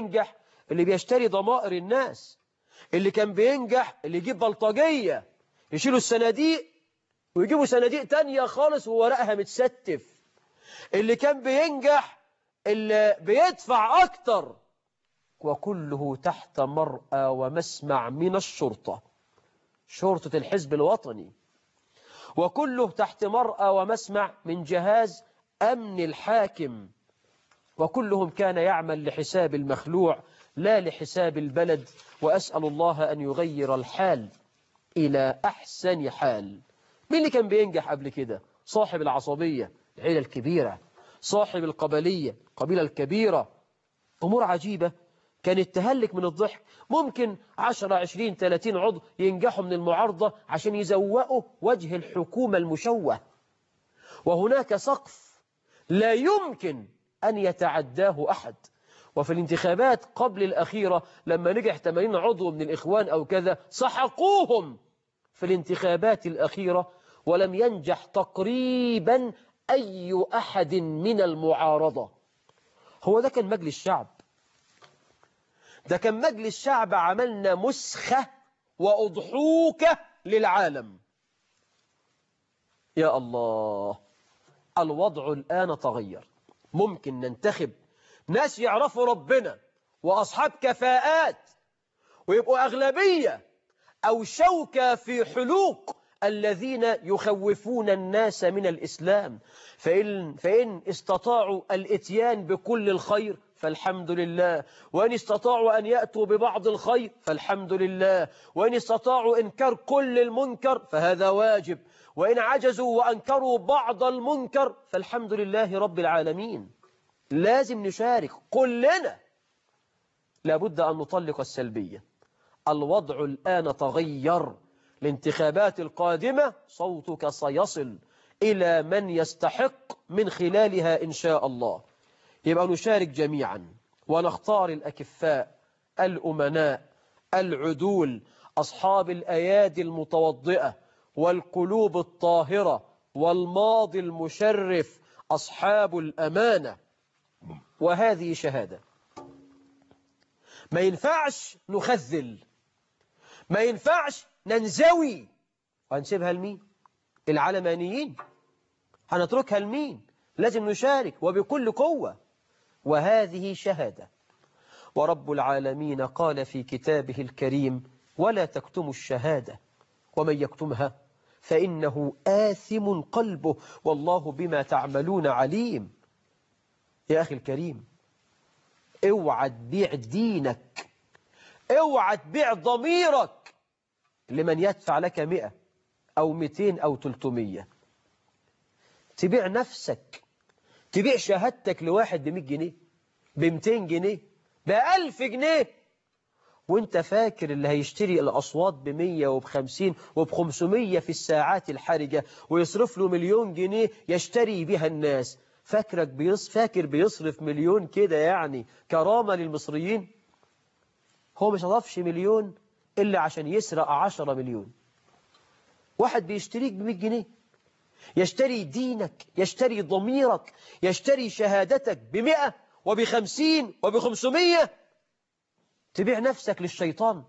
بينجح اللي بيشتري ضمائر الناس اللي كان بينجح اللي يجيب بلطجية يشيلوا الصناديق ويجيبوا صناديق تانية خالص وورقها متستف. اللي كان بينجح اللي بيدفع أكتر. وكله تحت مرأى ومسمع من الشرطة شرطة الحزب الوطني. وكله تحت مرأى ومسمع من جهاز أمن الحاكم. وكلهم كان يعمل لحساب المخلوع لا لحساب البلد. وأسأل الله أن يغير الحال إلى أحسن حال. مين اللي كان بينجح قبل كده؟ صاحب العصبية العيلة الكبيرة. صاحب القبلية القبيلة الكبيرة. أمور عجيبة. كانت تهلك من الضحك. ممكن 10 20 30 عضو ينجحوا من المعارضة عشان يزوقوا وجه الحكومة المشوه. وهناك سقف لا يمكن أن يتعداه أحد. وفي الانتخابات قبل الأخيرة لما نجح 80 عضو من الإخوان أو كذا سحقوهم في الانتخابات الأخيرة ولم ينجح تقريبا أي أحد من المعارضة. هو ده كان مجلس شعب. ده كان مجلس شعب عملنا مسخة وأضحوكة للعالم. يا الله الوضع الآن تغير. ممكن ننتخب. ناس يعرفوا ربنا وأصحاب كفاءات ويبقوا أغلبية أو شوكة في حلوق الذين يخوفون الناس من الإسلام. فإن, فإن استطاعوا الإتيان بكل الخير فالحمد لله. وإن استطاعوا أن يأتوا ببعض الخير فالحمد لله. وإن استطاعوا إنكار كل المنكر فهذا واجب. وإن عجزوا وأنكروا بعض المنكر فالحمد لله رب العالمين. لازم نشارك كلنا. لابد أن نطلق السلبية. الوضع الآن تغير. الانتخابات القادمة صوتك سيصل إلى من يستحق من خلالها إن شاء الله. يبقى نشارك جميعا ونختار الأكفاء الأمناء العدول أصحاب الأيادي المتوضئة والقلوب الطاهرة والماضي المشرف أصحاب الأمانة. وهذه شهادة. ما ينفعش نخذل. ما ينفعش ننزوي. وهنسيبها لمين؟ العلمانيين. هنتركها لمين؟ لازم نشارك. وبكل قوة. وهذه شهادة. ورب العالمين قال في كتابه الكريم ولا تكتموا الشهادة ومن يكتمها فإنه آثم قلبه والله بما تعملون عليم. يا أخي الكريم اوعى تبيع دينك اوعى تبيع ضميرك لمن يدفع لك مئة أو مئتين أو تلتمية. تبيع نفسك تبيع شهادتك لواحد بمئة جنيه بمتين جنيه بألف جنيه. وانت فاكر اللي هيشتري الأصوات بمية وبخمسين وبخمسمية في الساعات الحرجة ويصرف له مليون جنيه يشتري بها الناس. فاكرك بيص فاكر بيصرف مليون كده يعني كرامة للمصريين؟ هو مش هضافش مليون إلا عشان يسرق عشرة مليون. واحد بيشتريك بمئة جنيه يشتري دينك يشتري ضميرك يشتري شهادتك بمئة وبخمسين وبخمسمية. تبيع نفسك للشيطان.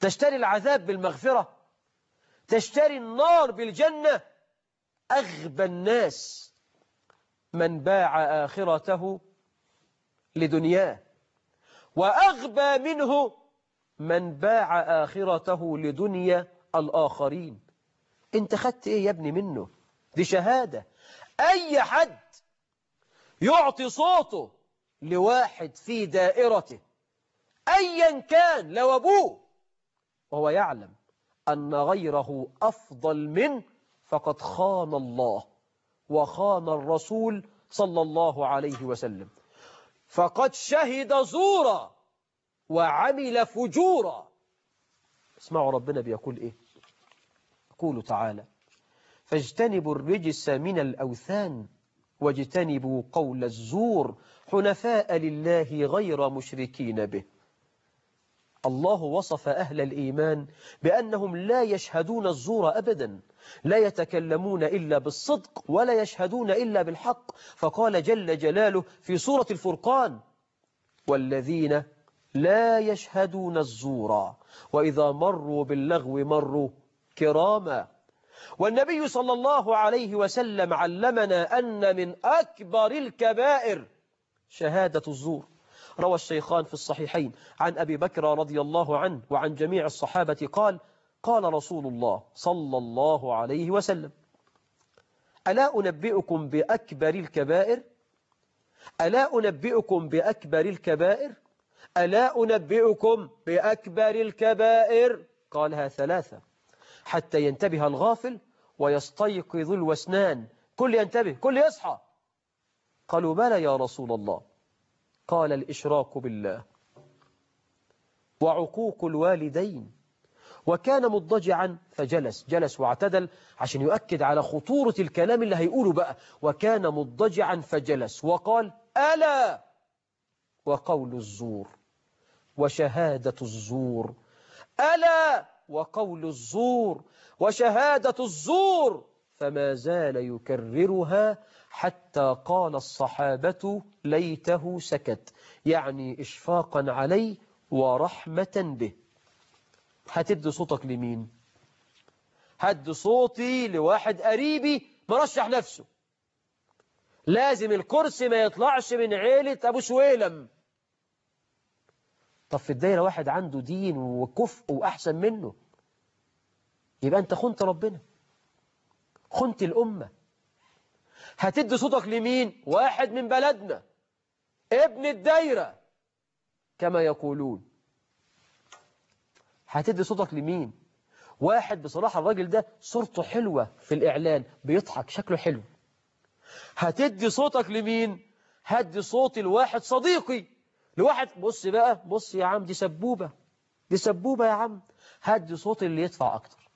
تشتري العذاب بالمغفرة. تشتري النار بالجنة. أغبى الناس من باع آخرته لدنياه. وأغبى منه من باع آخرته لدنيا الآخرين. انت خدت إيه يا ابني منه؟ دي شهادة. أي حد يعطي صوته لواحد في دائرته ايا كان لو أبوه وهو يعلم أن غيره أفضل منه فقد خان الله وخان الرسول صلى الله عليه وسلم. فقد شهد زورا وعمل فجورا. اسمعوا ربنا بيقول إيه؟ يقول تعالى فاجتنبوا الرجس من الأوثان واجتنبوا قول الزور حنفاء لله غير مشركين به. الله وصف أهل الإيمان بأنهم لا يشهدون الزور أبدا لا يتكلمون إلا بالصدق ولا يشهدون إلا بالحق. فقال جل جلاله في سورة الفرقان والذين لا يشهدون الزور وإذا مروا باللغو مروا كراما. والنبي صلى الله عليه وسلم علمنا أن من أكبر الكبائر شهادة الزور. روى الشيخان في الصحيحين عن أبي بكر رضي الله عنه وعن جميع الصحابة قال قال رسول الله صلى الله عليه وسلم ألا أنبئكم بأكبر الكبائر؟ ألا أنبئكم بأكبر الكبائر؟ ألا أنبئكم بأكبر الكبائر؟ قالها ثلاثة. حتى ينتبه الغافل ويستيقظ الوسنان. كل ينتبه كل يصحى. قالوا بلى يا رسول الله؟ قال الإشراك بالله وعقوق الوالدين. وكان مضجعا فجلس جلس واعتدل عشان يؤكد على خطورة الكلام اللي هيقوله بقى. وكان مضجعا فجلس وقال ألا! وقول الزور وشهادة الزور ألا! وقول الزور وشهادة الزور فما زال يكررها حتى قال الصحابة ليته سكت يعني إشفاقا عليه ورحمة به. هتدي صوتك لمين؟ هدي صوتي لواحد قريبي مرشح نفسه. لازم الكرسي ما يطلعش من عيلة أبو سويلم. طب في الدايرة واحد عنده دين وكفء وأحسن منه يبقى أنت خنت ربنا. خنت الأمة. هتدي صوتك لمين؟ واحد من بلدنا. ابن الدايرة. كما يقولون. هتدي صوتك لمين؟ واحد بصراحة الراجل ده صورته حلوة في الإعلان. بيضحك شكله حلو. هتدي صوتك لمين؟ هدي صوتي لواحد صديقي. لواحد بص بقى بص يا عم دي سبوبة. دي سبوبة يا عم. هدي صوتي اللي يدفع أكتر.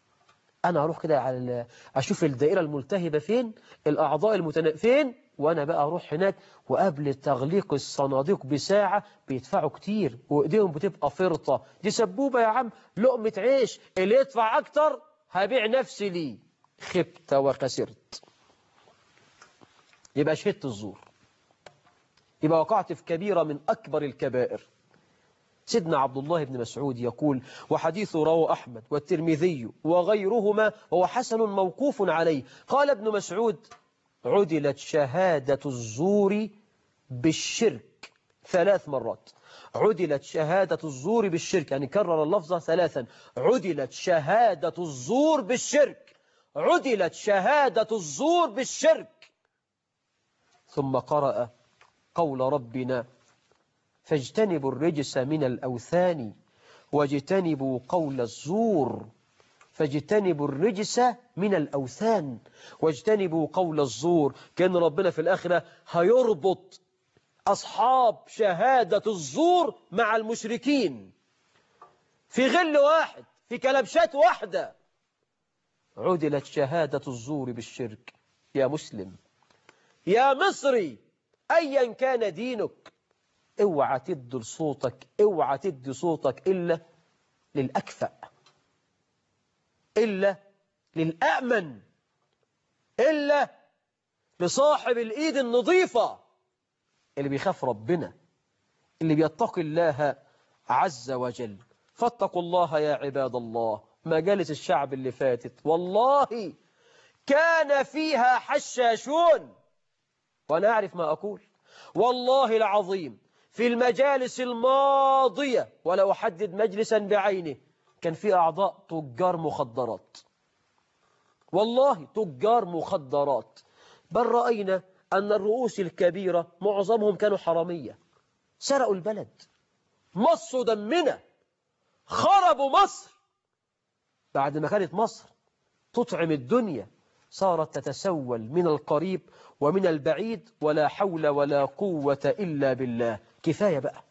أنا أروح كده على أشوف الدائرة الملتهبة فين الأعضاء المتنا فين وأنا بقى أروح هناك وقبل تغليق الصناديق بساعة بيدفعوا كتير وإيديهم بتبقى فرطة. دي سبوبة يا عم لقمة عيش اللي يدفع أكتر هبيع نفسي ليه. خبت وخسرت. يبقى شهدت الزور. يبقى وقعت في كبيرة من أكبر الكبائر. سيدنا عبد الله بن مسعود يقول وحديث رواه أحمد والترمذي وغيرهما وهو حسن موقوف عليه. قال ابن مسعود عدلت شهادة الزور بالشرك ثلاث مرات. عدلت شهادة الزور بالشرك يعني كرر اللفظة ثلاثا. عدلت شهادة الزور بالشرك. عدلت شهادة الزور بالشرك. ثم قرأ قول ربنا فاجتنبوا الرجس من الأوثان واجتنبوا قول الزور فاجتنبوا الرجس من الأوثان واجتنبوا قول الزور. كأن ربنا في الآخرة هيربط أصحاب شهادة الزور مع المشركين في غل واحد في كلبشات واحدة. عدلت شهادة الزور بالشرك. يا مسلم يا مصري أيا كان دينك اوعى تدي لصوتك اوعى تدي صوتك إلا للأكفأ إلا للأأمن إلا لصاحب الإيد النظيفة اللي بيخاف ربنا اللي بيتقي الله عز وجل. فاتقوا الله يا عباد الله. مجالس الشعب اللي فاتت والله كان فيها حشاشون. وأنا أعرف ما أقول. والله العظيم في المجالس الماضية. ولا أحدد مجلسا بعينه كان في أعضاء تجار مخدرات. والله تجار مخدرات. بل رأينا أن الرؤوس الكبيرة معظمهم كانوا حرامية. سرقوا البلد. مصوا دمنا. خربوا مصر. بعد ما كانت مصر تطعم الدنيا صارت تتسول من القريب ومن البعيد. ولا حول ولا قوة إلا بالله. كفاية بقى.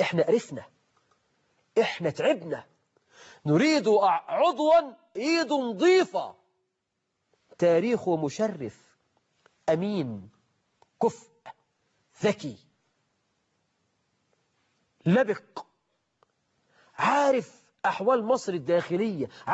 إحنا قرفنا. إحنا تعبنا. نريد عضوا إيد نظيفة. تاريخه مشرف أمين كفء ذكي. لبق. عارف أحوال مصر الداخلية.